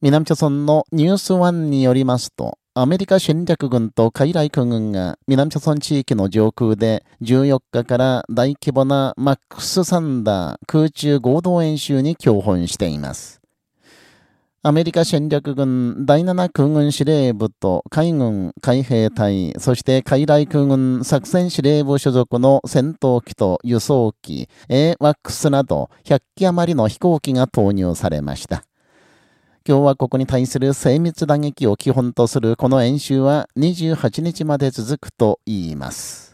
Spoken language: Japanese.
南朝村のニュースワンによりますと、アメリカ戦略軍と海来空軍が南朝村地域の上空で14日から大規模なマックス・サンダー空中合同演習に共本しています。アメリカ戦略軍第7空軍司令部と海軍海兵隊、そして海来空軍作戦司令部所属の戦闘機と輸送機、AWACS など100機余りの飛行機が投入されました。共和国に対する精密打撃を基本とするこの演習は28日まで続くと言います。